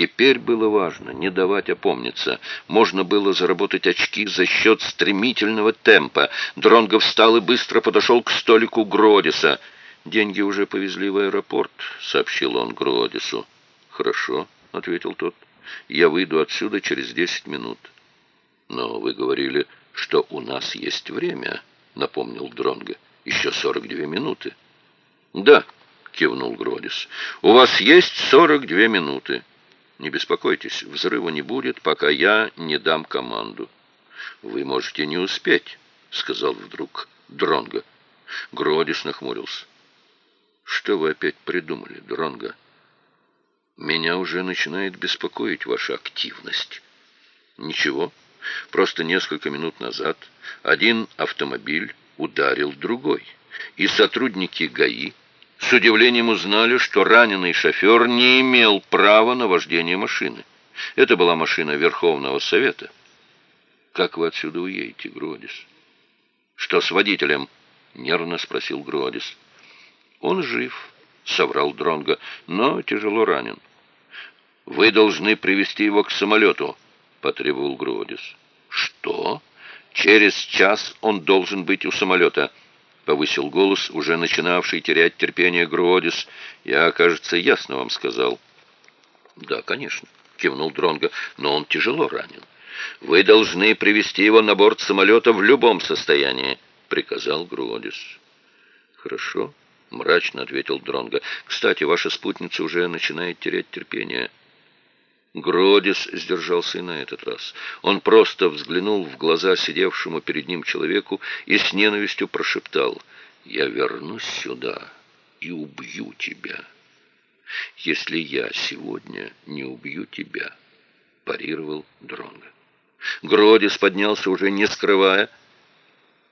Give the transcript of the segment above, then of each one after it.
Теперь было важно не давать опомниться. Можно было заработать очки за счет стремительного темпа. Дронго встал и быстро подошел к столику Гродиса. «Деньги уже повезли в аэропорт», — сообщил он Гродису. «Хорошо», — ответил тот. «Я выйду отсюда через десять минут». «Но вы говорили, что у нас есть время», — напомнил Дронго. «Еще сорок две минуты». «Да», — кивнул Гродис. «У вас есть сорок две минуты». Не беспокойтесь, взрыва не будет, пока я не дам команду. Вы можете не успеть, сказал вдруг Дронга. Гродис нахмурился. Что вы опять придумали, Дронга? Меня уже начинает беспокоить ваша активность. Ничего, просто несколько минут назад один автомобиль ударил другой, и сотрудники ГАИ с удивлением узнали, что раненый шофер не имел права на вождение машины. Это была машина Верховного Совета. «Как вы отсюда уедете, Гродис?» «Что с водителем?» — нервно спросил Гродис. «Он жив», — соврал Дронго, — «но тяжело ранен». «Вы должны привести его к самолету», — потребовал Гродис. «Что? Через час он должен быть у самолета» повысил голос, уже начинавший терять терпение Гродис. «Я, кажется, ясно вам сказал». «Да, конечно», — кивнул Дронго, — «но он тяжело ранен. Вы должны привести его на борт самолета в любом состоянии», — приказал Гродис. «Хорошо», — мрачно ответил Дронго. «Кстати, ваша спутница уже начинает терять терпение». Гродис сдержался и на этот раз. Он просто взглянул в глаза сидевшему перед ним человеку и с ненавистью прошептал «Я вернусь сюда и убью тебя, если я сегодня не убью тебя», — парировал Дронго. Гродис поднялся уже не скрывая,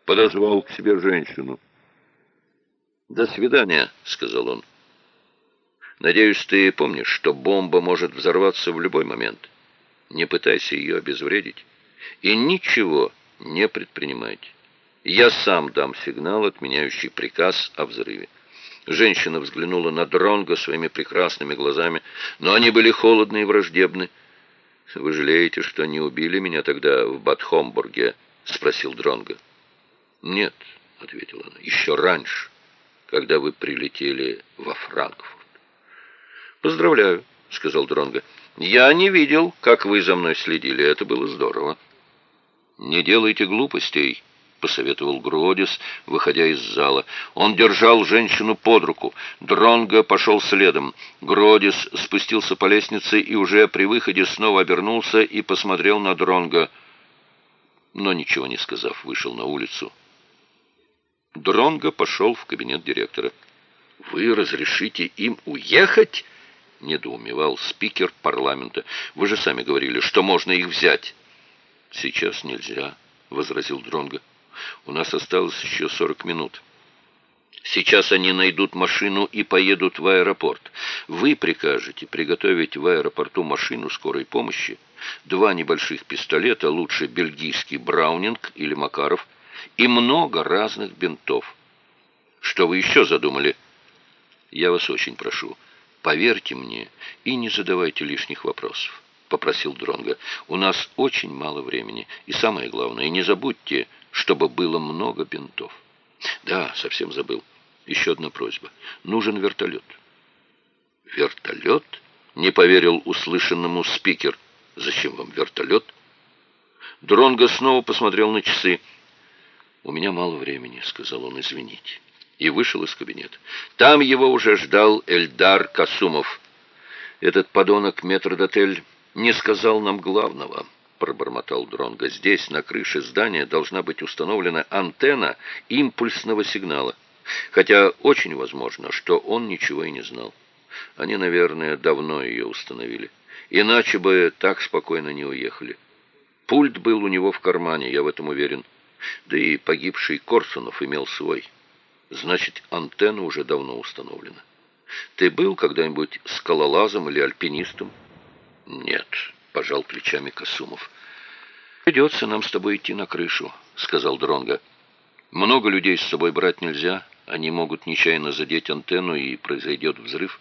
подозвал к себе женщину. «До свидания», — сказал он. Надеюсь, ты помнишь, что бомба может взорваться в любой момент. Не пытайся ее обезвредить. И ничего не предпринимайте. Я сам дам сигнал, отменяющий приказ о взрыве. Женщина взглянула на Дронга своими прекрасными глазами, но они были холодны и враждебны. «Вы жалеете, что не убили меня тогда в Батхомбурге?» — спросил Дронга. «Нет», — ответила она, — «еще раньше, когда вы прилетели во Франкфурт». «Поздравляю», — сказал Дронго. «Я не видел, как вы за мной следили. Это было здорово». «Не делайте глупостей», — посоветовал Гродис, выходя из зала. Он держал женщину под руку. Дронго пошел следом. Гродис спустился по лестнице и уже при выходе снова обернулся и посмотрел на Дронго, но ничего не сказав, вышел на улицу. Дронго пошел в кабинет директора. «Вы разрешите им уехать?» — недоумевал спикер парламента. «Вы же сами говорили, что можно их взять». «Сейчас нельзя», — возразил Дронго. «У нас осталось еще сорок минут». Сейчас они найдут машину и поедут в аэропорт. Вы прикажете приготовить в аэропорту машину скорой помощи, два небольших пистолета, лучше бельгийский Браунинг или Макаров, и много разных бинтов. Что вы еще задумали? Я вас очень прошу, Поверьте мне и не задавайте лишних вопросов, попросил Дронга. У нас очень мало времени, и самое главное, не забудьте, чтобы было много бинтов. Да, совсем забыл. Еще одна просьба. Нужен вертолет. Вертолет? Не поверил услышанному спикер. Зачем вам вертолет? Дронго снова посмотрел на часы. «У меня мало времени», — сказал он, — «извините» и вышел из кабинета. Там его уже ждал Эльдар Касумов. «Этот подонок метрдотель не сказал нам главного», — пробормотал Дронго. «Здесь, на крыше здания, должна быть установлена антенна импульсного сигнала. Хотя очень возможно, что он ничего и не знал. Они, наверное, давно ее установили. Иначе бы так спокойно не уехали. Пульт был у него в кармане, я в этом уверен. Да и погибший Корсунов имел свой». Значит, антенна уже давно установлена. Ты был когда-нибудь скалолазом или альпинистом? Нет, пожал плечами Косумов. Придется нам с тобой идти на крышу, сказал Дронга. Много людей с собой брать нельзя, они могут нечаянно задеть антенну и произойдет взрыв.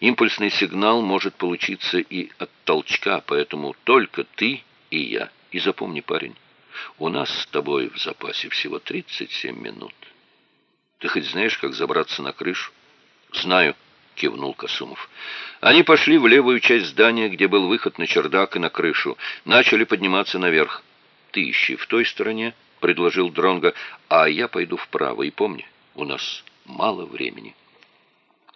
Импульсный сигнал может получиться и от толчка, поэтому только ты и я. И запомни, парень, у нас с тобой в запасе всего 37 минут. Ты хоть знаешь, как забраться на крышу? Знаю, кивнул Косумов. Они пошли в левую часть здания, где был выход на чердак и на крышу. Начали подниматься наверх. Ты ищи в той стороне, предложил Дронга, а я пойду вправо. И помни, у нас мало времени.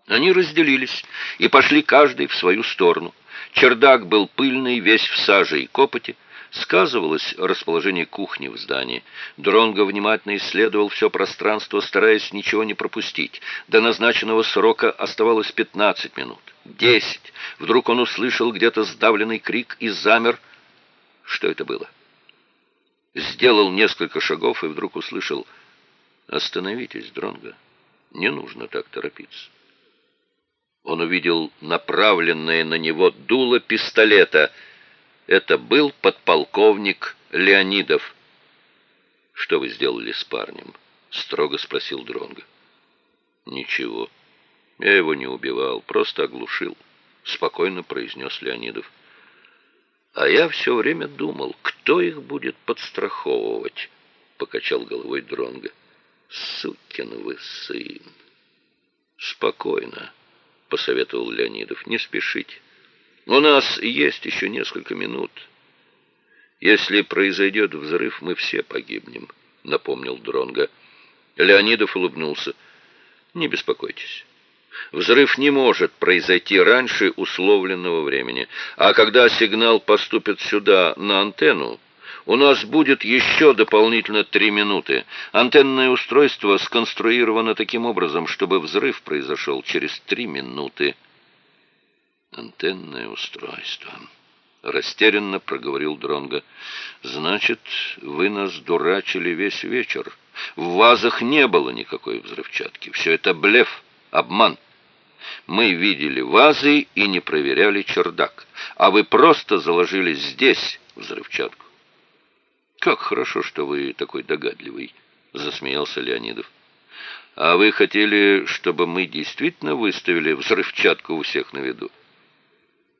Они разделились и пошли каждый в свою сторону. Чердак был пыльный, весь в саже и копоте. Сказывалось расположение кухни в здании. Дронго внимательно исследовал все пространство, стараясь ничего не пропустить. До назначенного срока оставалось 15 минут. Десять. Вдруг он услышал где-то сдавленный крик и замер. Что это было? Сделал несколько шагов и вдруг услышал «Остановитесь, Дронго, не нужно так торопиться». Он увидел направленное на него дуло пистолета — это был подполковник Леонидов. «Что вы сделали с парнем?» — строго спросил Дронга. «Ничего. Я его не убивал, просто оглушил», — спокойно произнес Леонидов. «А я все время думал, кто их будет подстраховывать», — покачал головой Дронга. «Сукин вы сын!» «Спокойно», — посоветовал Леонидов, — «не спешите». У нас есть еще несколько минут. Если произойдет взрыв, мы все погибнем, напомнил Дронга. Леонидов улыбнулся. Не беспокойтесь. Взрыв не может произойти раньше условленного времени. А когда сигнал поступит сюда, на антенну, у нас будет еще дополнительно три минуты. Антенное устройство сконструировано таким образом, чтобы взрыв произошел через три минуты. Антенное устройство. Растерянно проговорил Дронга. Значит, вы нас дурачили весь вечер. В вазах не было никакой взрывчатки. Все это блеф, обман. Мы видели вазы и не проверяли чердак. А вы просто заложили здесь взрывчатку. Как хорошо, что вы такой догадливый, засмеялся Леонидов. А вы хотели, чтобы мы действительно выставили взрывчатку у всех на виду?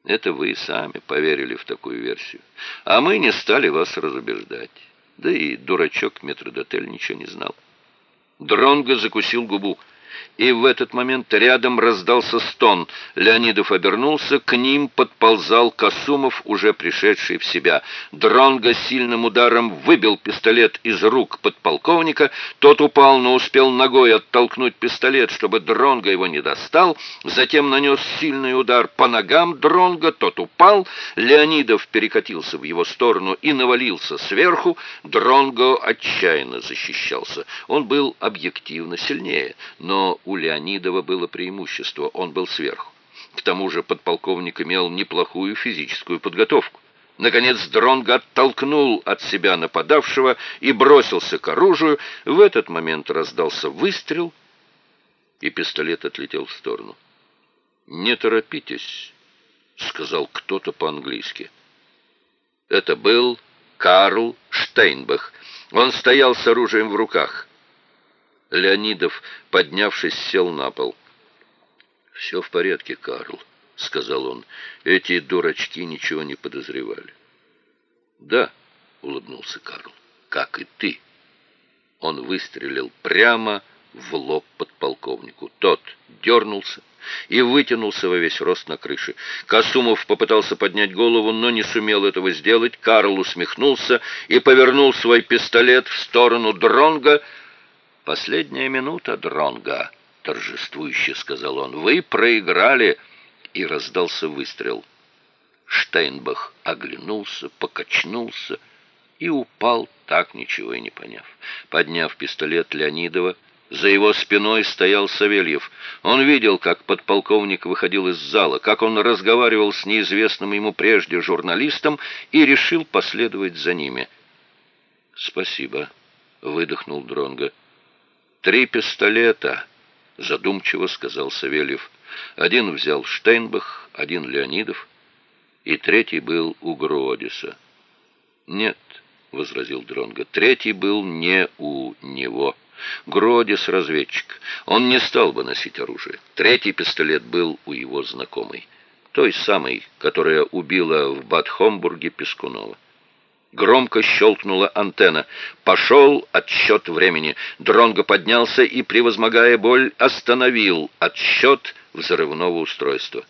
Это вы сами поверили в такую версию. А мы не стали вас разубеждать. Да и дурачок метродотель ничего не знал. Дронго закусил губу. И в этот момент рядом раздался стон. Леонидов обернулся, к ним подползал Косумов, уже пришедший в себя. Дронго сильным ударом выбил пистолет из рук подполковника. Тот упал, но успел ногой оттолкнуть пистолет, чтобы Дронго его не достал. Затем нанес сильный удар по ногам Дронго. Тот упал. Леонидов перекатился в его сторону и навалился сверху. Дронго отчаянно защищался. Он был объективно сильнее, но у Леонидова было преимущество, он был сверху. К тому же подполковник имел неплохую физическую подготовку. Наконец Дронго оттолкнул от себя нападавшего и бросился к оружию. В этот момент раздался выстрел, и пистолет отлетел в сторону. «Не торопитесь», — сказал кто-то по-английски. Это был Карл Штейнбах. Он стоял с оружием в руках. Леонидов, поднявшись, сел на пол. «Все в порядке, Карл», — сказал он. «Эти дурачки ничего не подозревали». «Да», — улыбнулся Карл, — «как и ты». Он выстрелил прямо в лоб подполковнику. Тот дернулся и вытянулся во весь рост на крыше. Косумов попытался поднять голову, но не сумел этого сделать. Карл усмехнулся и повернул свой пистолет в сторону Дронга, «Последняя минута, Дронга», — торжествующе сказал он. «Вы проиграли!» И раздался выстрел. Штейнбах оглянулся, покачнулся и упал, так ничего и не поняв. Подняв пистолет Леонидова, за его спиной стоял Савельев. Он видел, как подполковник выходил из зала, как он разговаривал с неизвестным ему прежде журналистом и решил последовать за ними. «Спасибо», — выдохнул Дронга. «Три пистолета», — задумчиво сказал Савельев. Один взял Штейнбах, один Леонидов, и третий был у Гродиса. «Нет», — возразил Дронго, — «третий был не у него». Гродис разведчик. Он не стал бы носить оружие. Третий пистолет был у его знакомой. Той самой, которая убила в Бад-Хомбурге Пескунова. Громко щелкнула антенна. Пошел отсчет времени. Дронго поднялся и, превозмогая боль, остановил отсчет взрывного устройства.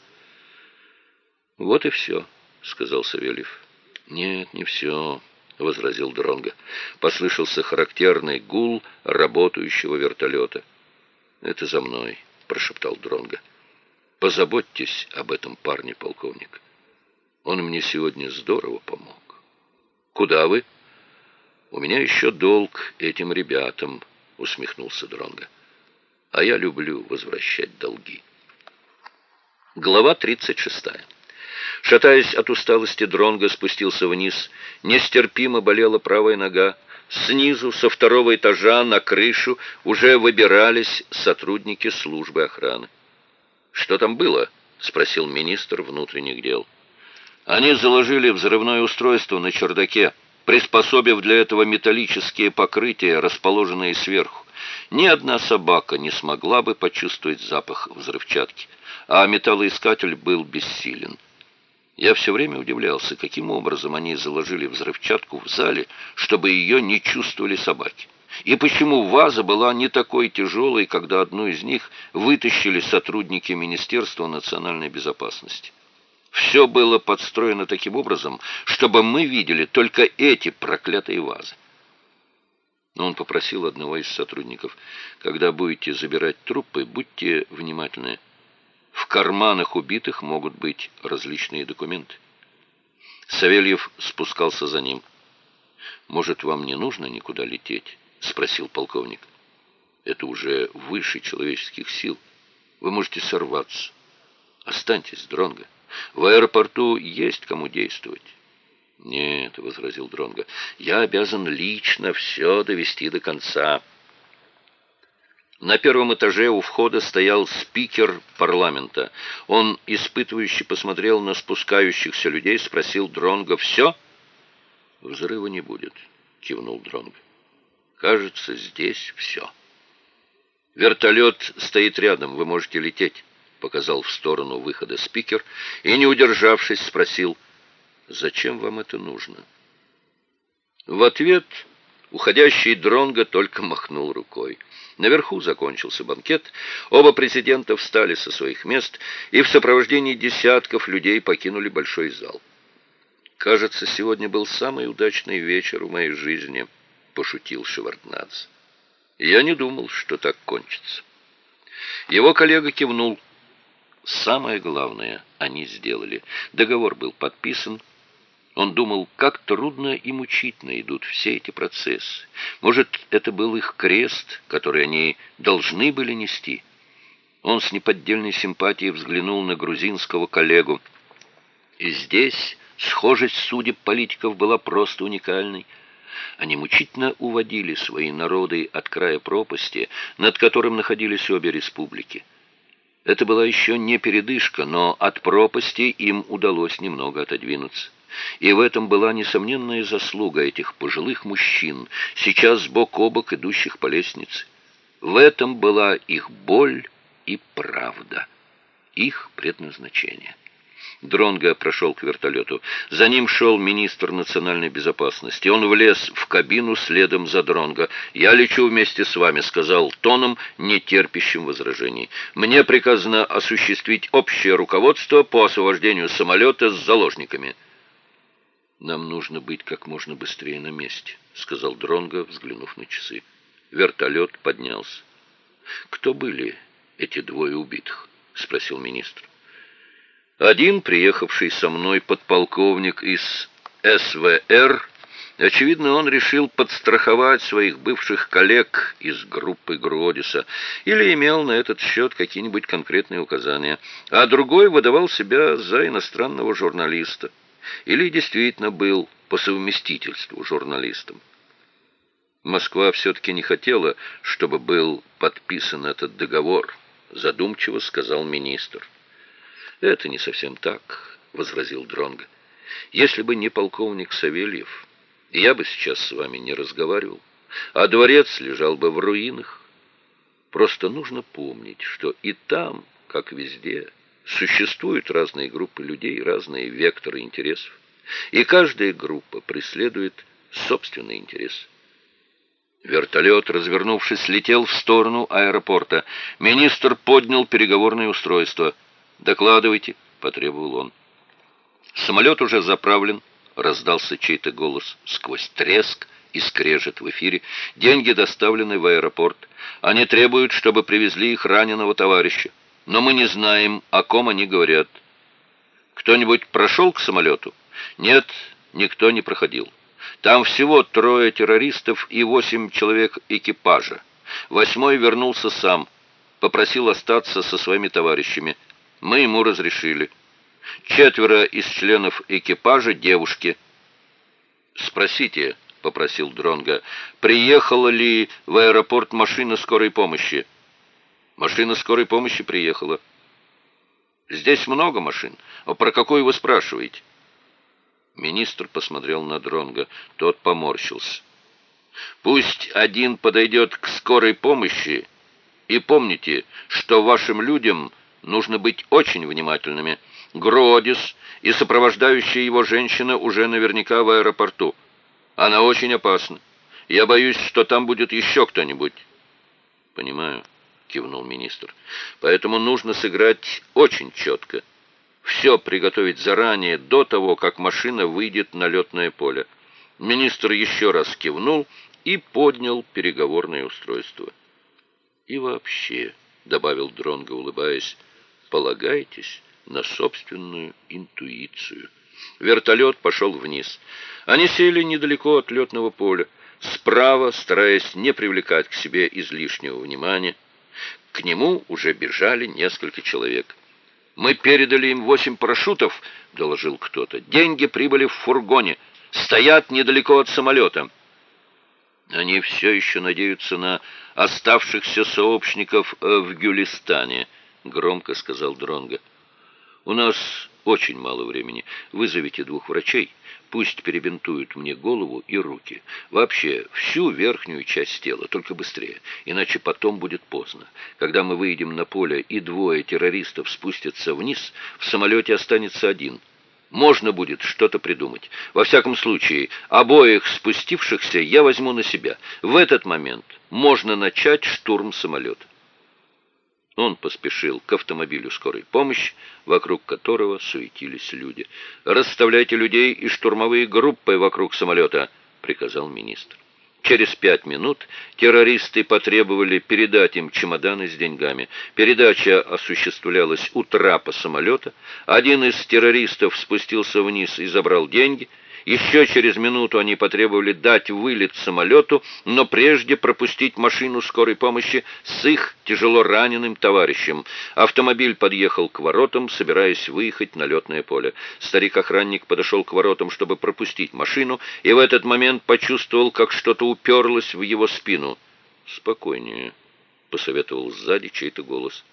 «Вот и все», — сказал Савельев. «Нет, не все», — возразил Дронго. Послышался характерный гул работающего вертолета. «Это за мной», — прошептал Дронго. «Позаботьтесь об этом парне, полковник. Он мне сегодня здорово помог». Куда вы? У меня еще долг этим ребятам, усмехнулся Дронга. А я люблю возвращать долги. Глава 36. Шатаясь от усталости, Дронго спустился вниз. Нестерпимо болела правая нога. Снизу, со второго этажа, на крышу уже выбирались сотрудники службы охраны. «Что там было?» — спросил министр внутренних дел. Они заложили взрывное устройство на чердаке, приспособив для этого металлические покрытия, расположенные сверху. Ни одна собака не смогла бы почувствовать запах взрывчатки, а металлоискатель был бессилен. Я все время удивлялся, каким образом они заложили взрывчатку в зале, чтобы ее не чувствовали собаки. И почему ваза была не такой тяжелой, когда одну из них вытащили сотрудники Министерства национальной безопасности. Все было подстроено таким образом, чтобы мы видели только эти проклятые вазы. Но он попросил одного из сотрудников, когда будете забирать трупы, будьте внимательны. В карманах убитых могут быть различные документы. Савельев спускался за ним. «Может, вам не нужно никуда лететь?» — спросил полковник. «Это уже выше человеческих сил. Вы можете сорваться. Останьтесь, Дронго». В аэропорту есть кому действовать. Нет, возразил Дронга. Я обязан лично все довести до конца. На первом этаже у входа стоял спикер парламента. Он испытывающе посмотрел на спускающихся людей, спросил Дронга: "Все?" "Взрыва не будет", кивнул Дронга. "Кажется, здесь все. Вертолет стоит рядом, вы можете лететь" показал в сторону выхода спикер и, не удержавшись, спросил, «Зачем вам это нужно?» В ответ уходящий Дронго только махнул рукой. Наверху закончился банкет, оба президента встали со своих мест и в сопровождении десятков людей покинули большой зал. «Кажется, сегодня был самый удачный вечер в моей жизни», — пошутил Шеварднадзе. «Я не думал, что так кончится». Его коллега кивнул. Самое главное они сделали. Договор был подписан. Он думал, как трудно и мучительно идут все эти процессы. Может, это был их крест, который они должны были нести. Он с неподдельной симпатией взглянул на грузинского коллегу. И здесь схожесть судеб политиков была просто уникальной. Они мучительно уводили свои народы от края пропасти, над которым находились обе республики. Это была еще не передышка, но от пропасти им удалось немного отодвинуться. И в этом была несомненная заслуга этих пожилых мужчин, сейчас бок о бок идущих по лестнице. В этом была их боль и правда, их предназначение. Дронго прошел к вертолету. За ним шел министр национальной безопасности. Он влез в кабину следом за Дронго. «Я лечу вместе с вами», — сказал тоном, не терпящим возражений. «Мне приказано осуществить общее руководство по освобождению самолета с заложниками». «Нам нужно быть как можно быстрее на месте», — сказал Дронго, взглянув на часы. Вертолет поднялся. «Кто были эти двое убитых?» — спросил министр. Один, приехавший со мной подполковник из СВР, очевидно, он решил подстраховать своих бывших коллег из группы Гродиса или имел на этот счет какие-нибудь конкретные указания, а другой выдавал себя за иностранного журналиста или действительно был по совместительству журналистом. Москва все-таки не хотела, чтобы был подписан этот договор, задумчиво сказал министр. Это не совсем так, возразил Дронга. Если бы не полковник Савельев, я бы сейчас с вами не разговаривал. а дворец лежал бы в руинах. Просто нужно помнить, что и там, как везде, существуют разные группы людей, разные векторы интересов, и каждая группа преследует собственный интерес. Вертолет, развернувшись, летел в сторону аэропорта. Министр поднял переговорное устройство. «Докладывайте», — потребовал он. «Самолет уже заправлен», — раздался чей-то голос сквозь треск и скрежет в эфире. «Деньги доставлены в аэропорт. Они требуют, чтобы привезли их раненого товарища. Но мы не знаем, о ком они говорят. Кто-нибудь прошел к самолету? Нет, никто не проходил. Там всего трое террористов и восемь человек экипажа. Восьмой вернулся сам, попросил остаться со своими товарищами. Мы ему разрешили. Четверо из членов экипажа девушки. Спросите, попросил Дронга, приехала ли в аэропорт машина скорой помощи? Машина скорой помощи приехала. Здесь много машин. А про какую вы спрашиваете? Министр посмотрел на Дронга. Тот поморщился. Пусть один подойдет к скорой помощи. И помните, что вашим людям нужно быть очень внимательными. Гродис и сопровождающая его женщина уже наверняка в аэропорту. Она очень опасна. Я боюсь, что там будет еще кто-нибудь. Понимаю кивнул министр. Поэтому нужно сыграть очень четко. Все приготовить заранее, до того, как машина выйдет на летное поле. Министр еще раз кивнул и поднял переговорное устройство. И вообще, добавил Дронго, улыбаясь, полагайтесь на собственную интуицию. Вертолет пошел вниз. Они сели недалеко от летного поля, справа, стараясь не привлекать к себе излишнего внимания. К нему уже бежали несколько человек. «Мы передали им восемь парашютов», — доложил кто-то. «Деньги прибыли в фургоне. Стоят недалеко от самолета». «Они все еще надеются на оставшихся сообщников э, в Гюлистане», — громко сказал Дронго. «У нас очень мало времени. Вызовите двух врачей, пусть перебинтуют мне голову и руки. Вообще, всю верхнюю часть тела, только быстрее, иначе потом будет поздно. Когда мы выйдем на поле и двое террористов спустятся вниз, в самолете останется один. Можно будет что-то придумать. Во всяком случае, обоих спустившихся я возьму на себя. В этот момент можно начать штурм самолета. Он поспешил к автомобилю скорой помощи, вокруг которого суетились люди. «Расставляйте людей и штурмовые группы вокруг самолета», — приказал министр. Через пять минут террористы потребовали передать им чемоданы с деньгами. Передача осуществлялась у трапа самолета. Один из террористов спустился вниз и забрал деньги — еще через минуту они потребовали дать вылет самолету, но прежде пропустить машину скорой помощи с их тяжело раненым товарищем. Автомобиль подъехал к воротам, собираясь выехать на летное поле. Старик-охранник подошел к воротам, чтобы пропустить машину, и в этот момент почувствовал, как что-то уперлось в его спину. «Спокойнее», — посоветовал сзади чей-то голос.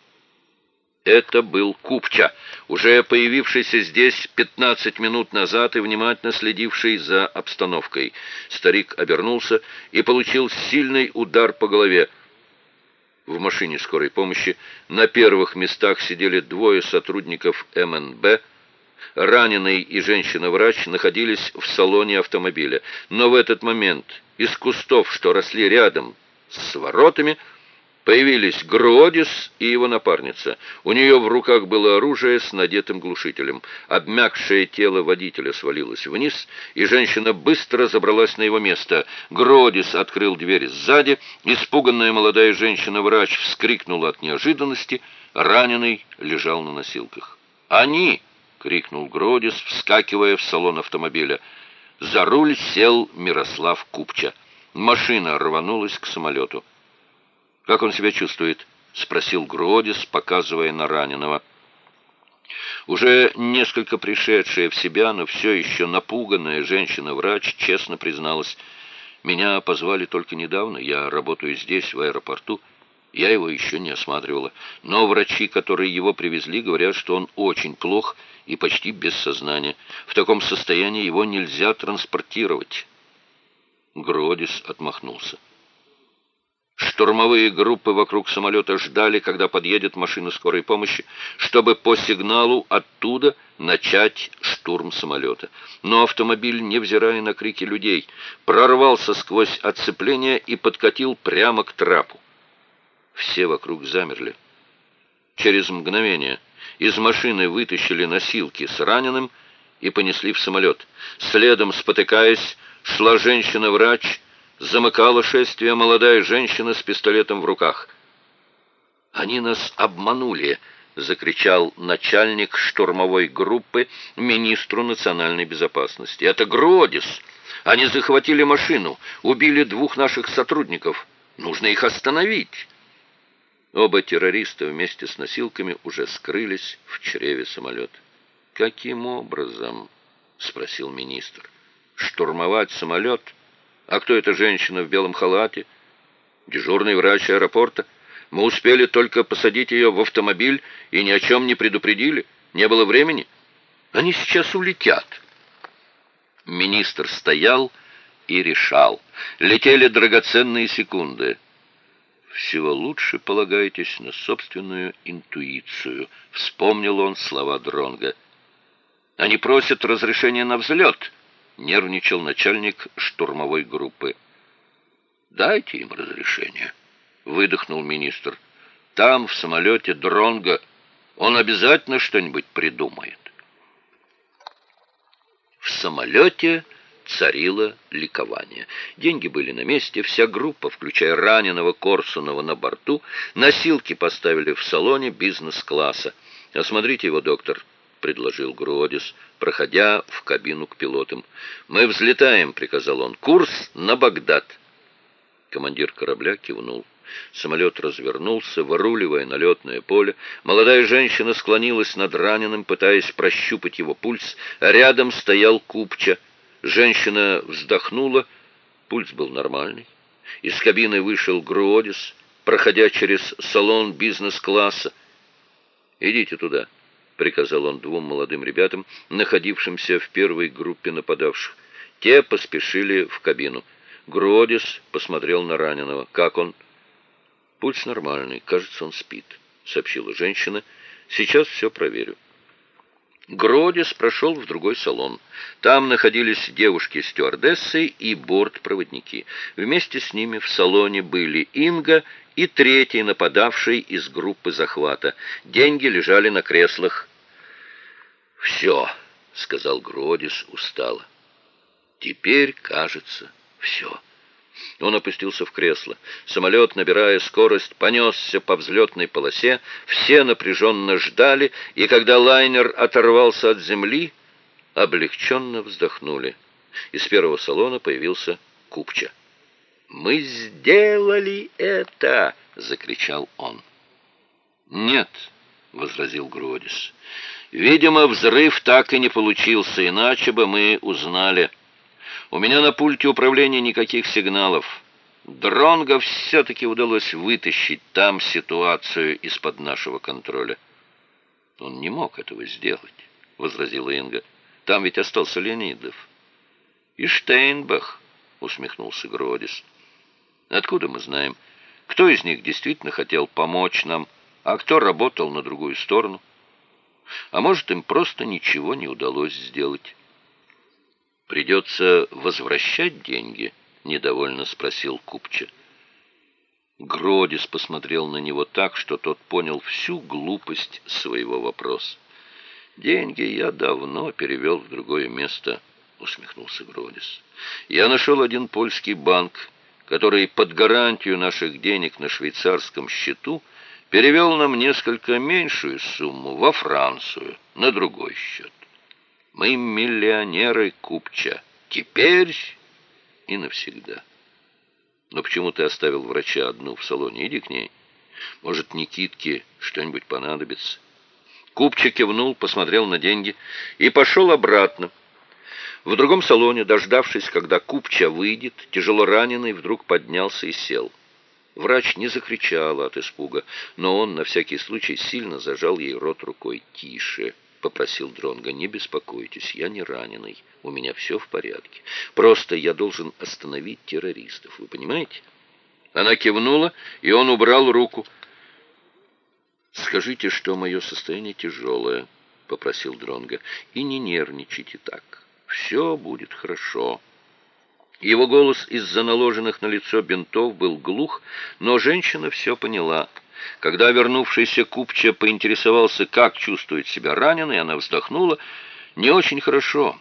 Это был Купча, уже появившийся здесь 15 минут назад и внимательно следивший за обстановкой. Старик обернулся и получил сильный удар по голове. В машине скорой помощи на первых местах сидели двое сотрудников МНБ. Раненый и женщина-врач находились в салоне автомобиля. Но в этот момент из кустов, что росли рядом с воротами, Появились Гродис и его напарница. У нее в руках было оружие с надетым глушителем. Обмякшее тело водителя свалилось вниз, и женщина быстро забралась на его место. Гродис открыл дверь сзади. Испуганная молодая женщина-врач вскрикнула от неожиданности. Раненый лежал на носилках. «Они!» — крикнул Гродис, вскакивая в салон автомобиля. За руль сел Мирослав Купча. Машина рванулась к самолету. «Как он себя чувствует?» — спросил Гродис, показывая на раненого. Уже несколько пришедшая в себя, но все еще напуганная женщина-врач честно призналась, «Меня позвали только недавно, я работаю здесь, в аэропорту». Я его еще не осматривала, но врачи, которые его привезли, говорят, что он очень плох и почти без сознания. В таком состоянии его нельзя транспортировать. Гродис отмахнулся. Штурмовые группы вокруг самолета ждали, когда подъедет машина скорой помощи, чтобы по сигналу оттуда начать штурм самолета. Но автомобиль, невзирая на крики людей, прорвался сквозь оцепление и подкатил прямо к трапу. Все вокруг замерли. Через мгновение из машины вытащили носилки с раненым и понесли в самолет. Следом, спотыкаясь, шла женщина-врач, замыкала шествие молодая женщина с пистолетом в руках. «Они нас обманули!» — закричал начальник штурмовой группы министру национальной безопасности. «Это Гродис! Они захватили машину, убили двух наших сотрудников. Нужно их остановить!» Оба террориста вместе с носилками уже скрылись в чреве самолета. «Каким образом?» — спросил министр. «Штурмовать самолет?» А кто эта женщина в белом халате? Дежурный врач аэропорта. Мы успели только посадить ее в автомобиль и ни о чем не предупредили. Не было времени. Они сейчас улетят. Министр стоял и решал. Летели драгоценные секунды. «Всего лучше полагайтесь на собственную интуицию», — вспомнил он слова Дронга. «Они просят разрешения на взлет», нервничал начальник штурмовой группы. «Дайте им разрешение», — выдохнул министр. «Там, в самолете Дронга, он обязательно что-нибудь придумает». В самолете царило ликование. Деньги были на месте, вся группа, включая раненого Корсунова на борту, носилки поставили в салоне бизнес-класса. «Осмотрите его, доктор», — предложил Гродис, проходя в кабину к пилотам. «Мы взлетаем», — приказал он. «Курс на Багдад». Командир корабля кивнул. Самолет развернулся, выруливая на летное поле. Молодая женщина склонилась над раненым, пытаясь прощупать его пульс. Рядом стоял Купча. Женщина вздохнула. Пульс был нормальный. Из кабины вышел Гродис, проходя через салон бизнес-класса. «Идите туда», приказал он двум молодым ребятам, находившимся в первой группе нападавших. Те поспешили в кабину. Гродис посмотрел на раненого. «Как он?» «Пульс нормальный. Кажется, он спит», — сообщила женщина. «Сейчас все проверю». Гродис прошел в другой салон. Там находились девушки-стюардессы и бортпроводники. Вместе с ними в салоне были Инга и третий нападавший из группы захвата. Деньги лежали на креслах. «Все», — сказал Гродис устало. «Теперь, кажется, все». Он опустился в кресло. Самолет, набирая скорость, понесся по взлетной полосе. Все напряженно ждали, и когда лайнер оторвался от земли, облегченно вздохнули. Из первого салона появился Купча. «Мы сделали это!» — закричал он. «Нет», — возразил Гродис, — Видимо, взрыв так и не получился, иначе бы мы узнали. У меня на пульте управления никаких сигналов. Дронго все-таки удалось вытащить там ситуацию из-под нашего контроля. Он не мог этого сделать, возразила Инга. Там ведь остался Леонидов. И Штейнбах, усмехнулся Гродис. Откуда мы знаем, кто из них действительно хотел помочь нам, а кто работал на другую сторону? А может, им просто ничего не удалось сделать. «Придется возвращать деньги?» — недовольно спросил Купча. Гродис посмотрел на него так, что тот понял всю глупость своего вопроса. «Деньги я давно перевел в другое место», — усмехнулся Гродис. «Я нашел один польский банк, который под гарантию наших денег на швейцарском счету — перевел нам несколько меньшую сумму во Францию на другой счет. Мы миллионеры Купча. Теперь и навсегда. Но почему ты оставил врача одну в салоне? Иди к ней. Может, Никитке что-нибудь понадобится. Купча кивнул, посмотрел на деньги и пошел обратно. В другом салоне, дождавшись, когда Купча выйдет, тяжело раненый вдруг поднялся и сел. Врач не закричала от испуга, но он на всякий случай сильно зажал ей рот рукой. «Тише!» — попросил Дронга. «Не беспокойтесь, я не раненый. У меня все в порядке. Просто я должен остановить террористов. Вы понимаете? Она кивнула, и он убрал руку. «Скажите, что мое состояние тяжелое», — попросил Дронга, — «и не нервничайте так. Все будет хорошо». Его голос из-за наложенных на лицо бинтов был глух, но женщина все поняла. Когда вернувшийся Купча поинтересовался, как чувствует себя раненый, она вздохнула. «Не очень хорошо.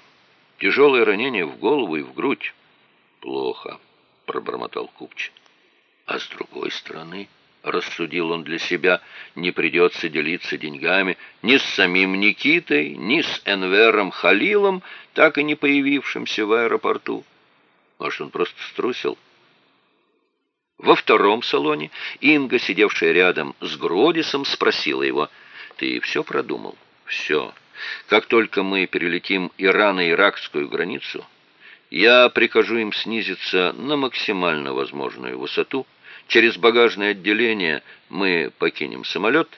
Тяжелое ранение в голову и в грудь». «Плохо», — пробормотал Купча. «А с другой стороны...» — рассудил он для себя, — не придется делиться деньгами ни с самим Никитой, ни с Энвером Халилом, так и не появившимся в аэропорту. Может, он просто струсил? Во втором салоне Инга, сидевшая рядом с Гродисом, спросила его, «Ты все продумал?» «Все. Как только мы перелетим Ирано-Иракскую границу, я прикажу им снизиться на максимально возможную высоту. Через багажное отделение мы покинем самолет,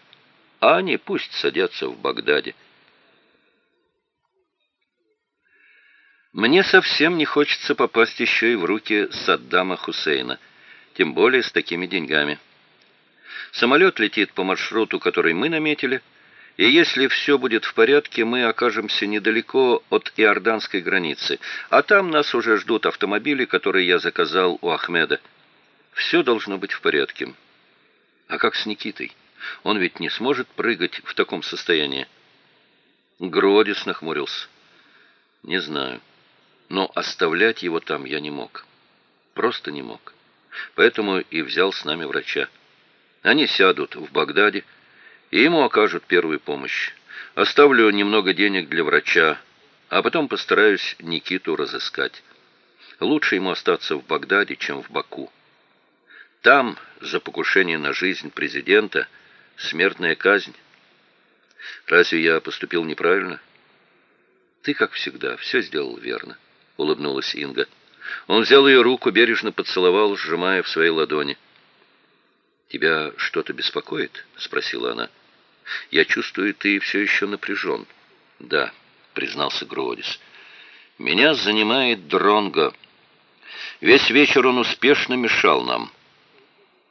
а они пусть садятся в Багдаде». Мне совсем не хочется попасть еще и в руки Саддама Хусейна, тем более с такими деньгами. Самолет летит по маршруту, который мы наметили, и если все будет в порядке, мы окажемся недалеко от иорданской границы, а там нас уже ждут автомобили, которые я заказал у Ахмеда. Все должно быть в порядке. А как с Никитой? Он ведь не сможет прыгать в таком состоянии. Гродис нахмурился. Не знаю но оставлять его там я не мог. Просто не мог. Поэтому и взял с нами врача. Они сядут в Багдаде, и ему окажут первую помощь. Оставлю немного денег для врача, а потом постараюсь Никиту разыскать. Лучше ему остаться в Багдаде, чем в Баку. Там за покушение на жизнь президента смертная казнь. Разве я поступил неправильно? Ты, как всегда, все сделал верно улыбнулась Инга. Он взял ее руку, бережно поцеловал, сжимая в своей ладони. «Тебя что-то беспокоит?» — спросила она. «Я чувствую, ты все еще напряжен». «Да», — признался Гродис. «Меня занимает Дронго. Весь вечер он успешно мешал нам,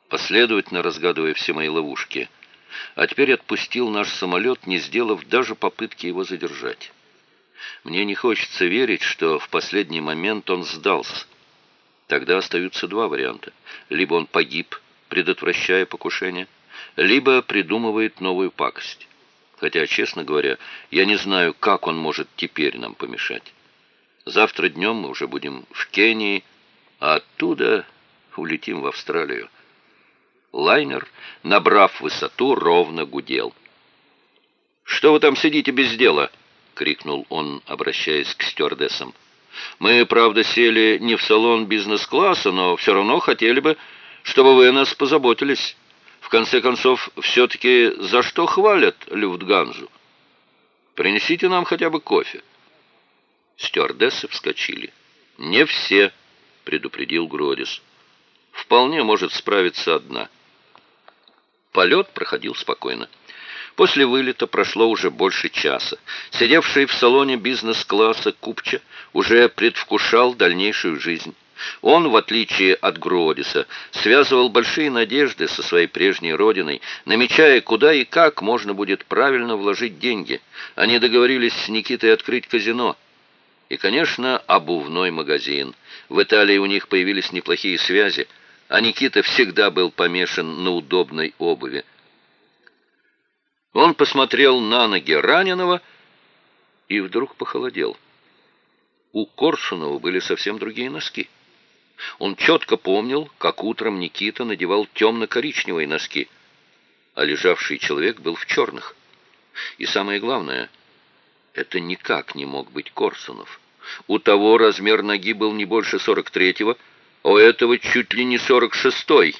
последовательно разгадывая все мои ловушки, а теперь отпустил наш самолет, не сделав даже попытки его задержать». Мне не хочется верить, что в последний момент он сдался. Тогда остаются два варианта. Либо он погиб, предотвращая покушение, либо придумывает новую пакость. Хотя, честно говоря, я не знаю, как он может теперь нам помешать. Завтра днем мы уже будем в Кении, а оттуда улетим в Австралию. Лайнер, набрав высоту, ровно гудел. «Что вы там сидите без дела?» Крикнул он, обращаясь к стюардессам. «Мы, правда, сели не в салон бизнес-класса, но все равно хотели бы, чтобы вы о нас позаботились. В конце концов, все-таки за что хвалят Люфтганзу? Принесите нам хотя бы кофе». Стюардессы вскочили. «Не все», — предупредил Гродис. «Вполне может справиться одна». Полет проходил спокойно. После вылета прошло уже больше часа. Сидевший в салоне бизнес-класса Купча уже предвкушал дальнейшую жизнь. Он, в отличие от Гродиса, связывал большие надежды со своей прежней родиной, намечая, куда и как можно будет правильно вложить деньги. Они договорились с Никитой открыть казино. И, конечно, обувной магазин. В Италии у них появились неплохие связи, а Никита всегда был помешан на удобной обуви. Он посмотрел на ноги раненого и вдруг похолодел. У Коршунова были совсем другие носки. Он четко помнил, как утром Никита надевал темно-коричневые носки, а лежавший человек был в черных. И самое главное, это никак не мог быть Корсунов. У того размер ноги был не больше 43-го, а у этого чуть ли не 46-й.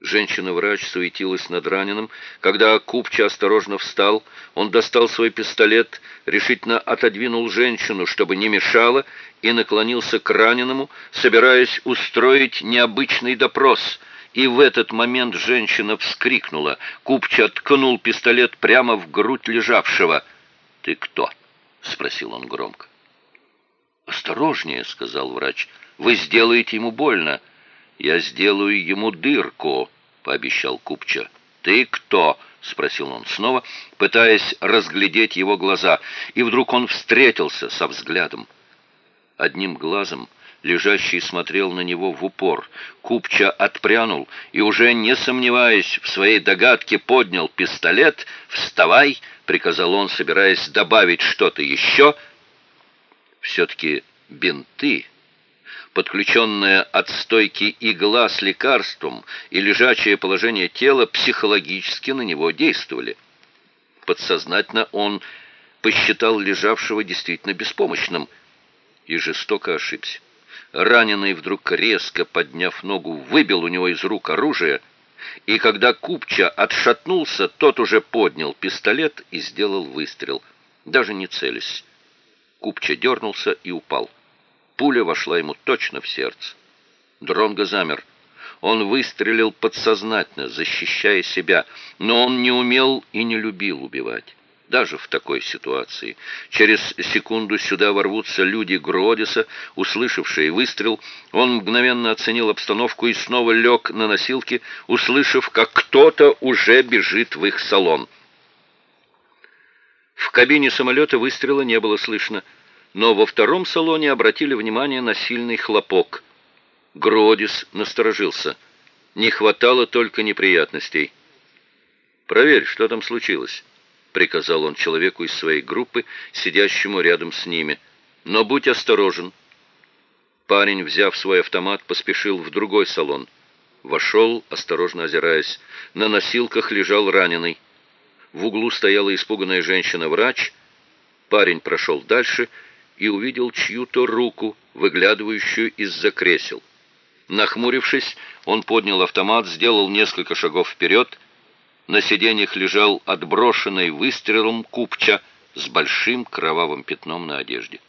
Женщина-врач суетилась над раненым. Когда Купча осторожно встал, он достал свой пистолет, решительно отодвинул женщину, чтобы не мешало, и наклонился к раненому, собираясь устроить необычный допрос. И в этот момент женщина вскрикнула. Купча ткнул пистолет прямо в грудь лежавшего. «Ты кто?» — спросил он громко. «Осторожнее», — сказал врач. «Вы сделаете ему больно». «Я сделаю ему дырку», — пообещал Купча. «Ты кто?» — спросил он снова, пытаясь разглядеть его глаза, и вдруг он встретился со взглядом. Одним глазом лежащий смотрел на него в упор. Купча отпрянул и, уже не сомневаясь в своей догадке, поднял пистолет. «Вставай!» — приказал он, собираясь добавить что-то еще. Все-таки бинты подключенная от стойки игла с лекарством и лежачее положение тела психологически на него действовали. Подсознательно он посчитал лежавшего действительно беспомощным и жестоко ошибся. Раненый вдруг резко, подняв ногу, выбил у него из рук оружие, и когда Купча отшатнулся, тот уже поднял пистолет и сделал выстрел, даже не целясь. Купча дернулся и упал. Пуля вошла ему точно в сердце. Дронго замер. Он выстрелил подсознательно, защищая себя, но он не умел и не любил убивать. Даже в такой ситуации. Через секунду сюда ворвутся люди Гродиса, услышавшие выстрел. Он мгновенно оценил обстановку и снова лег на носилки, услышав, как кто-то уже бежит в их салон. В кабине самолета выстрела не было слышно но во втором салоне обратили внимание на сильный хлопок. Гродис насторожился. Не хватало только неприятностей. «Проверь, что там случилось», — приказал он человеку из своей группы, сидящему рядом с ними. «Но будь осторожен». Парень, взяв свой автомат, поспешил в другой салон. Вошел, осторожно озираясь. На носилках лежал раненый. В углу стояла испуганная женщина-врач. Парень прошел дальше и увидел чью-то руку, выглядывающую из-за кресел. Нахмурившись, он поднял автомат, сделал несколько шагов вперед. На сиденьях лежал отброшенный выстрелом купча с большим кровавым пятном на одежде.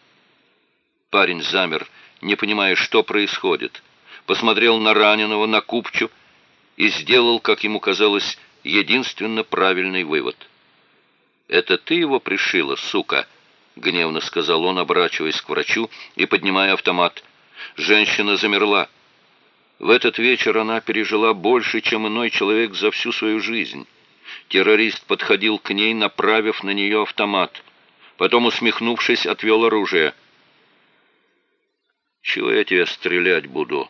Парень замер, не понимая, что происходит. Посмотрел на раненого, на купчу и сделал, как ему казалось, единственно правильный вывод. «Это ты его пришила, сука?» Гневно сказал он, оборачиваясь к врачу и поднимая автомат. Женщина замерла. В этот вечер она пережила больше, чем иной человек за всю свою жизнь. Террорист подходил к ней, направив на нее автомат. Потом, усмехнувшись, отвел оружие. «Чего я тебя стрелять буду?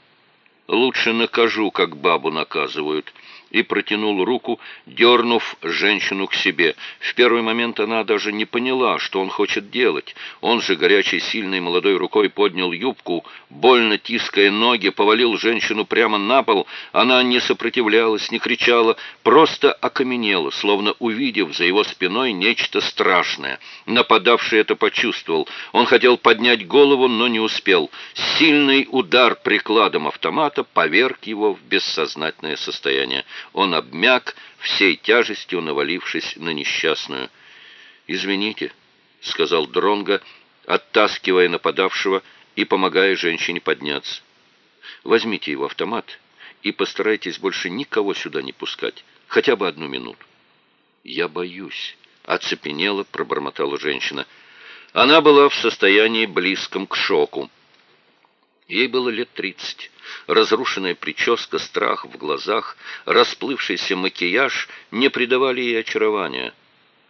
Лучше накажу, как бабу наказывают» и протянул руку, дернув женщину к себе. В первый момент она даже не поняла, что он хочет делать. Он же горячей, сильной молодой рукой поднял юбку, больно тиская ноги, повалил женщину прямо на пол. Она не сопротивлялась, не кричала, просто окаменела, словно увидев за его спиной нечто страшное. Нападавший это почувствовал. Он хотел поднять голову, но не успел. Сильный удар прикладом автомата поверг его в бессознательное состояние. Он обмяк, всей тяжестью навалившись на несчастную. «Извините», — сказал Дронго, оттаскивая нападавшего и помогая женщине подняться. «Возьмите его автомат и постарайтесь больше никого сюда не пускать, хотя бы одну минуту». «Я боюсь», — оцепенела, пробормотала женщина. Она была в состоянии близком к шоку. Ей было лет тридцать. Разрушенная прическа, страх в глазах, расплывшийся макияж не придавали ей очарования.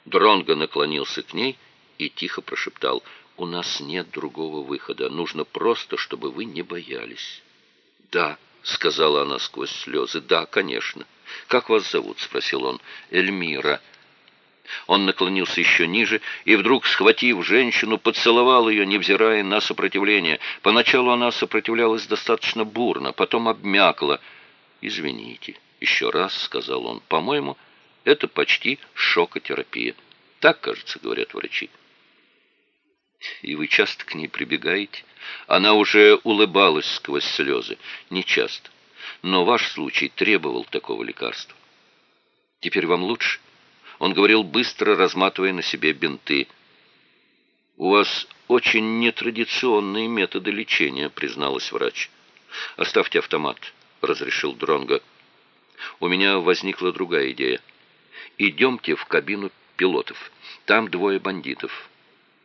Дронго наклонился к ней и тихо прошептал, «У нас нет другого выхода. Нужно просто, чтобы вы не боялись». «Да», — сказала она сквозь слезы, «да, конечно». «Как вас зовут?» — спросил он. «Эльмира». Он наклонился еще ниже и вдруг, схватив женщину, поцеловал ее, невзирая на сопротивление. Поначалу она сопротивлялась достаточно бурно, потом обмякла. «Извините», — еще раз сказал он, — «по-моему, это почти шокотерапия. Так, кажется, говорят врачи». «И вы часто к ней прибегаете?» Она уже улыбалась сквозь слезы. «Не часто. Но ваш случай требовал такого лекарства. Теперь вам лучше?» Он говорил, быстро разматывая на себе бинты. «У вас очень нетрадиционные методы лечения», — призналась врач. «Оставьте автомат», — разрешил Дронго. «У меня возникла другая идея. Идемте в кабину пилотов. Там двое бандитов».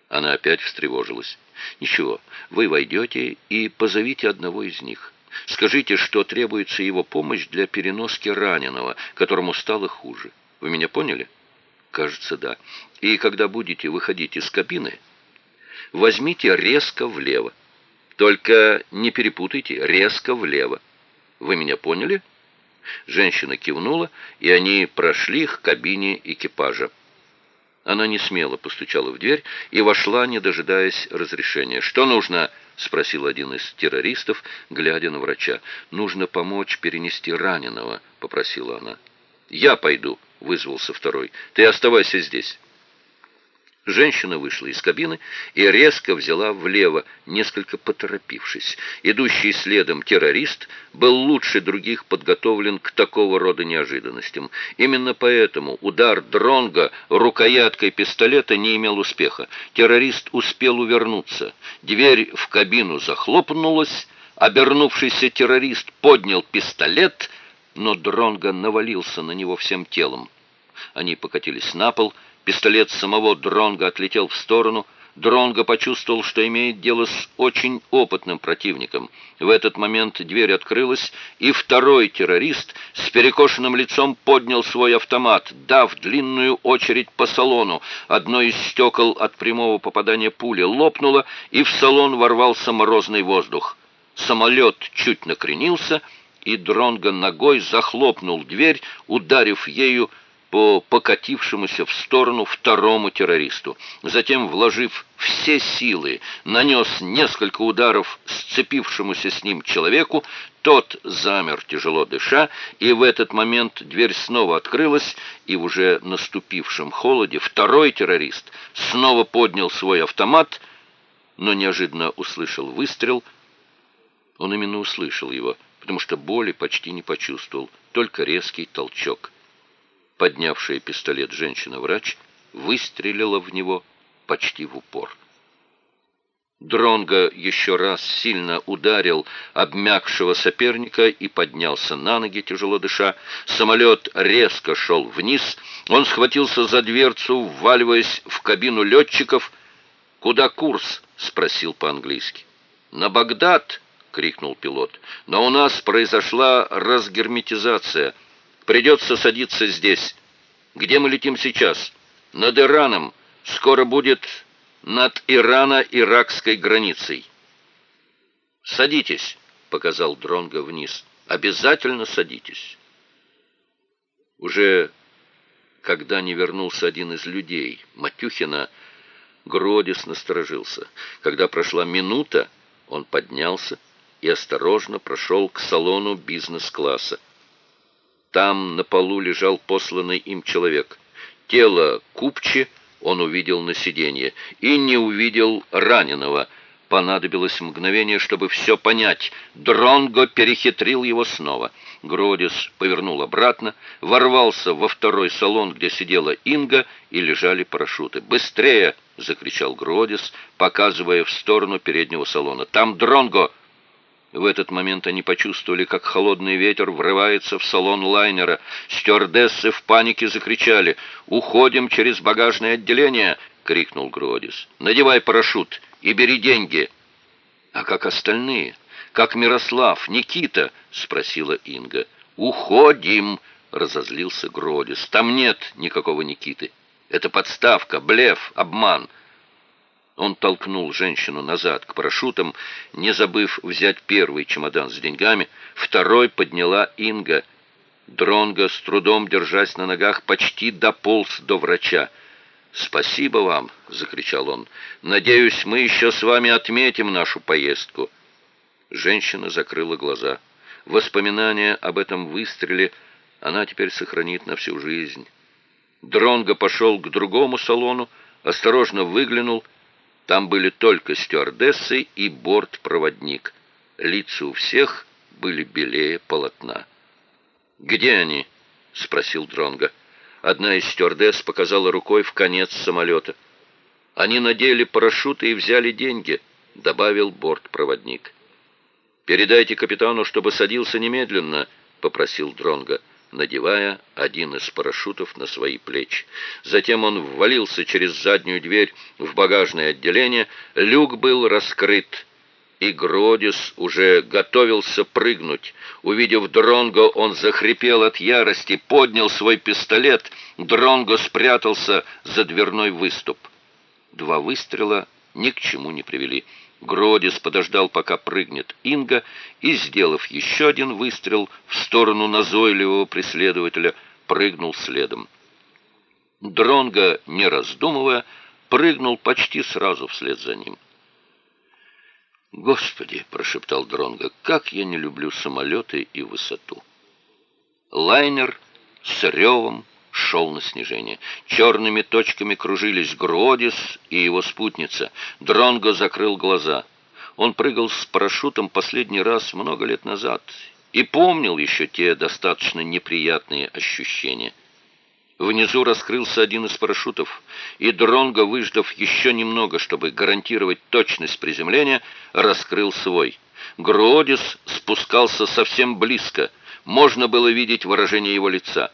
Она опять встревожилась. «Ничего, вы войдете и позовите одного из них. Скажите, что требуется его помощь для переноски раненого, которому стало хуже. Вы меня поняли? Кажется, да. И когда будете выходить из кабины, возьмите резко влево. Только не перепутайте, резко влево. Вы меня поняли? Женщина кивнула, и они прошли к кабине экипажа. Она не смело постучала в дверь и вошла, не дожидаясь разрешения. «Что нужно?» — спросил один из террористов, глядя на врача. «Нужно помочь перенести раненого», — попросила она. «Я пойду», — вызвался второй. «Ты оставайся здесь». Женщина вышла из кабины и резко взяла влево, несколько поторопившись. Идущий следом террорист был лучше других подготовлен к такого рода неожиданностям. Именно поэтому удар Дронга рукояткой пистолета не имел успеха. Террорист успел увернуться. Дверь в кабину захлопнулась. Обернувшийся террорист поднял пистолет, но Дронга навалился на него всем телом. Они покатились на пол, Пистолет самого Дронга отлетел в сторону. Дронго почувствовал, что имеет дело с очень опытным противником. В этот момент дверь открылась, и второй террорист с перекошенным лицом поднял свой автомат, дав длинную очередь по салону. Одно из стекол от прямого попадания пули лопнуло, и в салон ворвался морозный воздух. Самолет чуть накренился, и Дронго ногой захлопнул дверь, ударив ею по покатившемуся в сторону второму террористу. Затем, вложив все силы, нанес несколько ударов сцепившемуся с ним человеку, тот замер, тяжело дыша, и в этот момент дверь снова открылась, и в уже наступившем холоде второй террорист снова поднял свой автомат, но неожиданно услышал выстрел. Он именно услышал его, потому что боли почти не почувствовал, только резкий толчок поднявшая пистолет женщина-врач выстрелила в него почти в упор. Дронго еще раз сильно ударил обмякшего соперника и поднялся на ноги, тяжело дыша. Самолет резко шел вниз. Он схватился за дверцу, вваливаясь в кабину летчиков. «Куда курс?» — спросил по-английски. «На Багдад!» — крикнул пилот. «Но у нас произошла разгерметизация». Придется садиться здесь. Где мы летим сейчас? Над Ираном. Скоро будет над Ирано-Иракской границей. Садитесь, показал Дронго вниз. Обязательно садитесь. Уже когда не вернулся один из людей, Матюхина, Гродис насторожился. Когда прошла минута, он поднялся и осторожно прошел к салону бизнес-класса. Там на полу лежал посланный им человек. Тело Купчи он увидел на сиденье и не увидел раненого. Понадобилось мгновение, чтобы все понять. Дронго перехитрил его снова. Гродис повернул обратно, ворвался во второй салон, где сидела Инга, и лежали парашюты. «Быстрее!» — закричал Гродис, показывая в сторону переднего салона. «Там Дронго!» В этот момент они почувствовали, как холодный ветер врывается в салон лайнера. Стюардессы в панике закричали «Уходим через багажное отделение!» — крикнул Гродис. «Надевай парашют и бери деньги!» «А как остальные? Как Мирослав, Никита?» — спросила Инга. «Уходим!» — разозлился Гродис. «Там нет никакого Никиты. Это подставка, блеф, обман». Он толкнул женщину назад к парашютам, не забыв взять первый чемодан с деньгами. Второй подняла Инга. Дронго, с трудом держась на ногах, почти дополз до врача. «Спасибо вам!» — закричал он. «Надеюсь, мы еще с вами отметим нашу поездку». Женщина закрыла глаза. Воспоминания об этом выстреле она теперь сохранит на всю жизнь. Дронго пошел к другому салону, осторожно выглянул там были только стюардессы и бортпроводник. Лица у всех были белее полотна. «Где они?» — спросил Дронга. Одна из стюардесс показала рукой в конец самолета. «Они надели парашюты и взяли деньги», — добавил бортпроводник. «Передайте капитану, чтобы садился немедленно», — попросил Дронга надевая один из парашютов на свои плечи. Затем он ввалился через заднюю дверь в багажное отделение. Люк был раскрыт, и Гродис уже готовился прыгнуть. Увидев Дронго, он захрипел от ярости, поднял свой пистолет. Дронго спрятался за дверной выступ. Два выстрела ни к чему не привели. Гродис подождал, пока прыгнет Инга, и, сделав еще один выстрел в сторону назойливого преследователя, прыгнул следом. Дронго, не раздумывая, прыгнул почти сразу вслед за ним. «Господи!» — прошептал Дронго, — «как я не люблю самолеты и высоту!» Лайнер с ревом шел на снижение. Черными точками кружились Гродис и его спутница. Дронго закрыл глаза. Он прыгал с парашютом последний раз много лет назад и помнил еще те достаточно неприятные ощущения. Внизу раскрылся один из парашютов, и Дронго, выждав еще немного, чтобы гарантировать точность приземления, раскрыл свой. Гродис спускался совсем близко. Можно было видеть выражение его лица.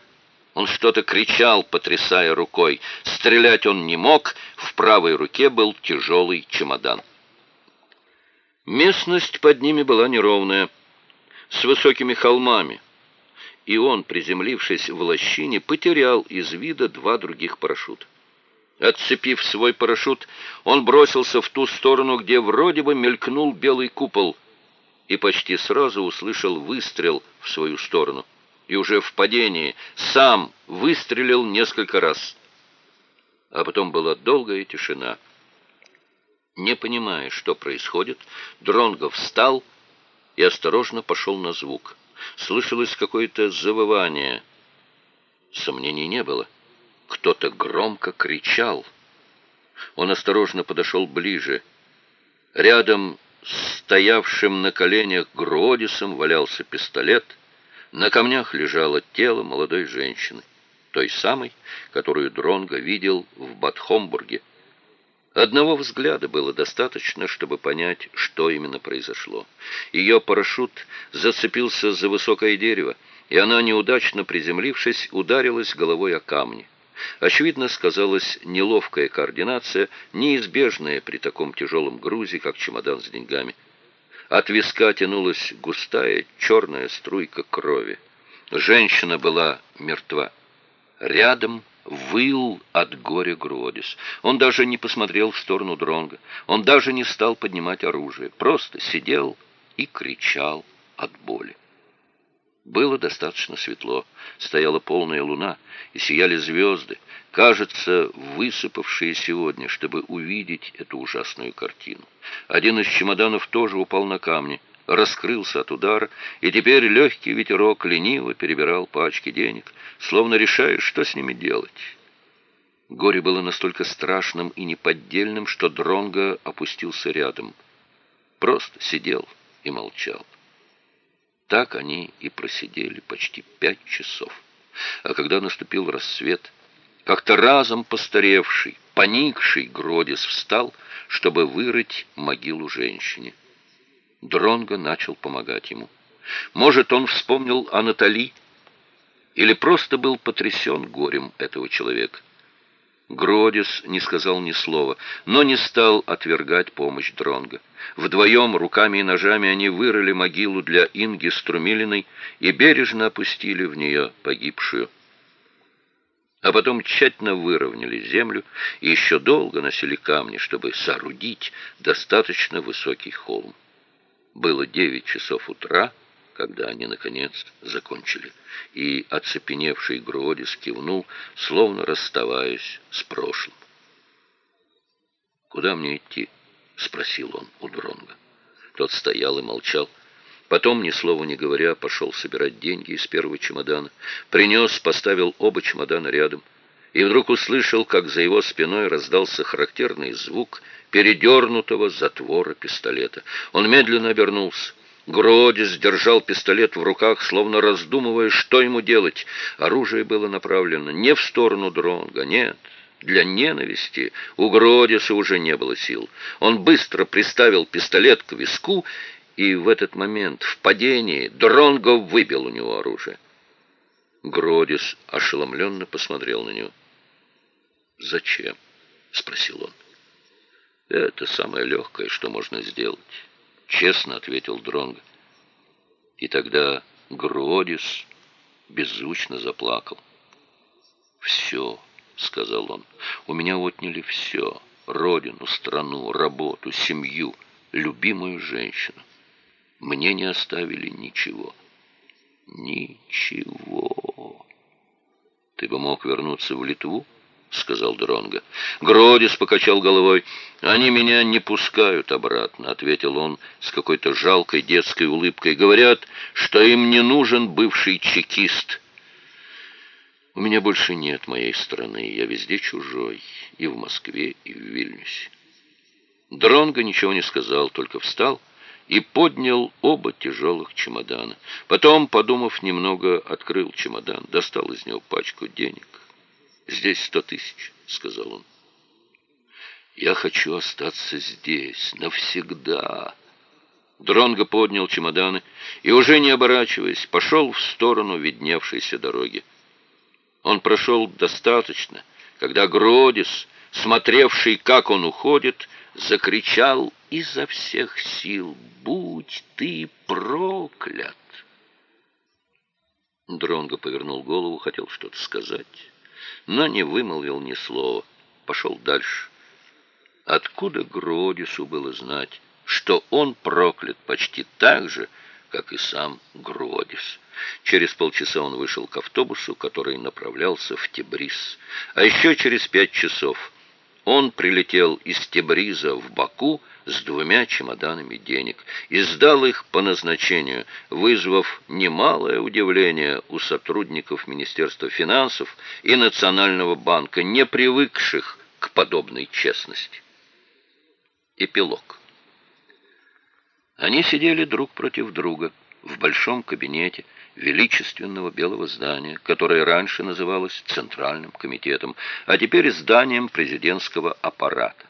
Он что-то кричал, потрясая рукой. Стрелять он не мог, в правой руке был тяжелый чемодан. Местность под ними была неровная, с высокими холмами и он, приземлившись в лощине, потерял из вида два других парашюта. Отцепив свой парашют, он бросился в ту сторону, где вроде бы мелькнул белый купол, и почти сразу услышал выстрел в свою сторону. И уже в падении сам выстрелил несколько раз. А потом была долгая тишина. Не понимая, что происходит, Дронго встал и осторожно пошел на звук. Слышалось какое-то завывание. Сомнений не было. Кто-то громко кричал. Он осторожно подошел ближе. Рядом стоявшим на коленях Гродисом валялся пистолет. На камнях лежало тело молодой женщины, той самой, которую Дронго видел в Батхомбурге. Одного взгляда было достаточно, чтобы понять, что именно произошло. Ее парашют зацепился за высокое дерево, и она, неудачно приземлившись, ударилась головой о камни. Очевидно, сказалась неловкая координация, неизбежная при таком тяжелом грузе, как чемодан с деньгами. От виска тянулась густая черная струйка крови. Женщина была мертва. Рядом выл от горя Гродис. Он даже не посмотрел в сторону Дронга. Он даже не стал поднимать оружие. Просто сидел и кричал от боли. Было достаточно светло. Стояла полная луна, и сияли звезды, кажется, высыпавшие сегодня, чтобы увидеть эту ужасную картину. Один из чемоданов тоже упал на камни раскрылся от удара, и теперь легкий ветерок лениво перебирал пачки денег, словно решая, что с ними делать. Горе было настолько страшным и неподдельным, что Дронго опустился рядом. Просто сидел и молчал. Так они и просидели почти пять часов. А когда наступил рассвет, как-то разом постаревший, поникший Гродис встал, чтобы вырыть могилу женщине. Дронго начал помогать ему. Может, он вспомнил о Натали или просто был потрясен горем этого человека. Гродис не сказал ни слова, но не стал отвергать помощь Дронга. Вдвоем, руками и ножами, они вырыли могилу для Инги Струмилиной и бережно опустили в нее погибшую. А потом тщательно выровняли землю и еще долго носили камни, чтобы соорудить достаточно высокий холм. Было девять часов утра, когда они, наконец, закончили, и оцепеневший Гродис кивнул, словно расставаясь с прошлым. «Куда мне идти?» — спросил он у Дронга. Тот стоял и молчал. Потом, ни слова не говоря, пошел собирать деньги из первого чемодана. Принес, поставил оба чемодана рядом. И вдруг услышал, как за его спиной раздался характерный звук передернутого затвора пистолета. Он медленно обернулся. Гродис держал пистолет в руках, словно раздумывая, что ему делать. Оружие было направлено не в сторону Дронга, нет. Для ненависти у Гродиса уже не было сил. Он быстро приставил пистолет к виску, и в этот момент в падении Дронго выбил у него оружие. Гродис ошеломленно посмотрел на него. «Зачем?» — спросил он. «Это самое легкое, что можно сделать». Честно ответил Дронго. И тогда Гродис беззвучно заплакал. «Все», — сказал он, — «у меня отняли все. Родину, страну, работу, семью, любимую женщину. Мне не оставили ничего. Ничего. Ты бы мог вернуться в Литву?» — сказал Дронго. Гродис покачал головой. «Они меня не пускают обратно», — ответил он с какой-то жалкой детской улыбкой. «Говорят, что им не нужен бывший чекист». «У меня больше нет моей страны. Я везде чужой. И в Москве, и в Вильнюсе». Дронго ничего не сказал, только встал и поднял оба тяжелых чемодана. Потом, подумав немного, открыл чемодан, достал из него пачку денег. «Здесь сто тысяч», — сказал он. «Я хочу остаться здесь навсегда». Дронго поднял чемоданы и, уже не оборачиваясь, пошел в сторону видневшейся дороги. Он прошел достаточно, когда Гродис, смотревший, как он уходит, закричал изо всех сил «Будь ты проклят!» Дронго повернул голову, хотел что-то сказать но не вымолвил ни слова. Пошел дальше. Откуда Гродису было знать, что он проклят почти так же, как и сам Гродис? Через полчаса он вышел к автобусу, который направлялся в Тебрис. А еще через пять часов он прилетел из Тебриза в Баку с двумя чемоданами денег и сдал их по назначению, вызвав немалое удивление у сотрудников Министерства финансов и Национального банка, не привыкших к подобной честности. Эпилог. Они сидели друг против друга в большом кабинете величественного белого здания, которое раньше называлось Центральным комитетом, а теперь зданием президентского аппарата.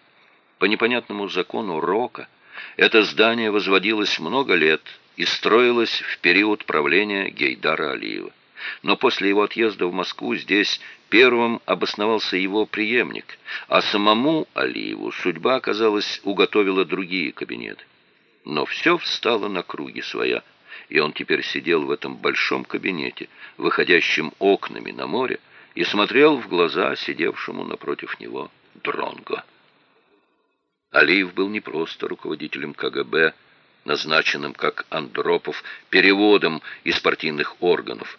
По непонятному закону Рока это здание возводилось много лет и строилось в период правления Гейдара Алиева. Но после его отъезда в Москву здесь первым обосновался его преемник, а самому Алиеву судьба, оказалось, уготовила другие кабинеты. Но все встало на круги своя, и он теперь сидел в этом большом кабинете, выходящем окнами на море, и смотрел в глаза сидевшему напротив него Дронго. Алиев был не просто руководителем КГБ, назначенным, как Андропов, переводом из партийных органов.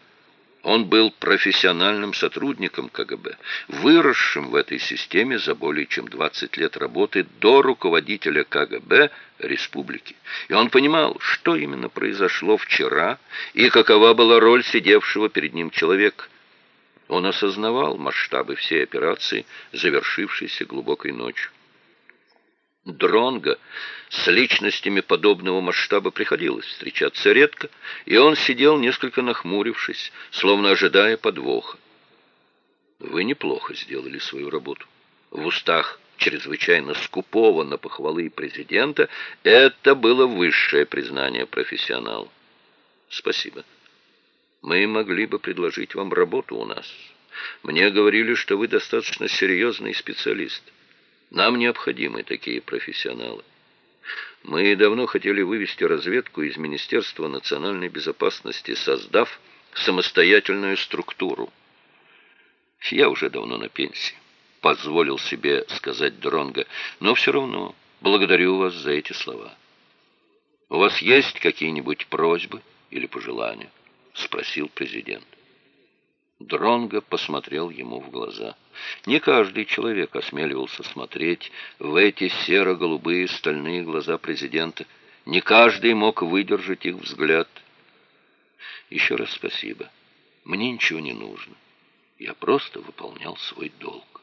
Он был профессиональным сотрудником КГБ, выросшим в этой системе за более чем 20 лет работы до руководителя КГБ республики. И он понимал, что именно произошло вчера и какова была роль сидевшего перед ним человека. Он осознавал масштабы всей операции, завершившейся глубокой ночью. Дронга с личностями подобного масштаба приходилось встречаться редко, и он сидел несколько нахмурившись, словно ожидая подвоха. «Вы неплохо сделали свою работу». В устах чрезвычайно скупого на похвалы президента это было высшее признание профессионала. «Спасибо. Мы могли бы предложить вам работу у нас. Мне говорили, что вы достаточно серьезный специалист». Нам необходимы такие профессионалы. Мы давно хотели вывести разведку из Министерства национальной безопасности, создав самостоятельную структуру. Я уже давно на пенсии, позволил себе сказать Дронго, но все равно благодарю вас за эти слова. У вас есть какие-нибудь просьбы или пожелания? Спросил президент. Дронго посмотрел ему в глаза. Не каждый человек осмеливался смотреть в эти серо-голубые стальные глаза президента. Не каждый мог выдержать их взгляд. Еще раз спасибо. Мне ничего не нужно. Я просто выполнял свой долг.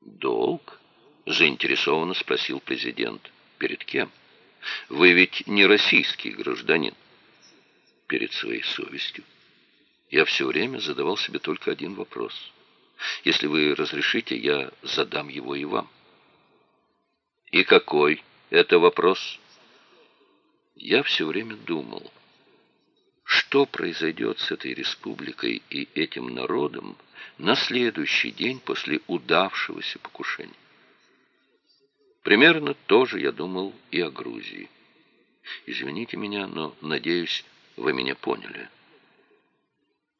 Долг? Заинтересованно спросил президент. Перед кем? Вы ведь не российский гражданин. Перед своей совестью. Я все время задавал себе только один вопрос. Если вы разрешите, я задам его и вам. И какой это вопрос? Я все время думал, что произойдет с этой республикой и этим народом на следующий день после удавшегося покушения. Примерно то же я думал и о Грузии. Извините меня, но, надеюсь, вы меня поняли.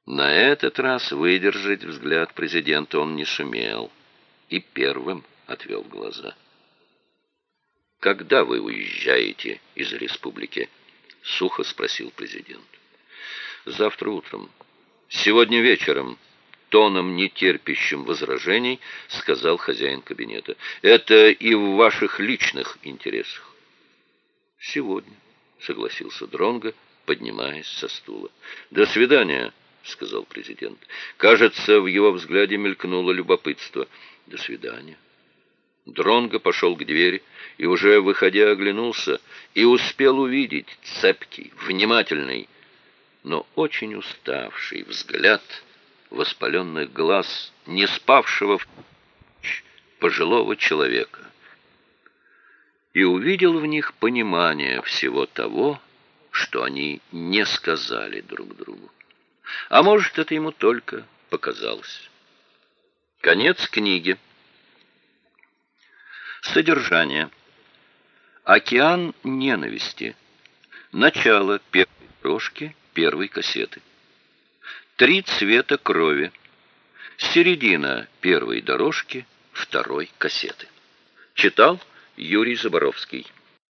На этот раз выдержать взгляд президента он не сумел и первым отвел глаза. «Когда вы уезжаете из республики?» — сухо спросил президент. «Завтра утром. Сегодня вечером», — тоном, нетерпящим возражений, сказал хозяин кабинета. «Это и в ваших личных интересах». «Сегодня», — согласился Дронго, поднимаясь со стула. «До свидания», — сказал президент. Кажется, в его взгляде мелькнуло любопытство. «До свидания». Дронго пошел к двери и, уже выходя, оглянулся и успел увидеть цепкий, внимательный, но очень уставший взгляд воспаленных глаз не спавшего в пожилого человека и увидел в них понимание всего того, что они не сказали друг другу. А может, это ему только показалось. Конец книги. Содержание. Океан ненависти. Начало первой дорожки первой кассеты. Три цвета крови. Середина первой дорожки второй кассеты. Читал Юрий Заборовский.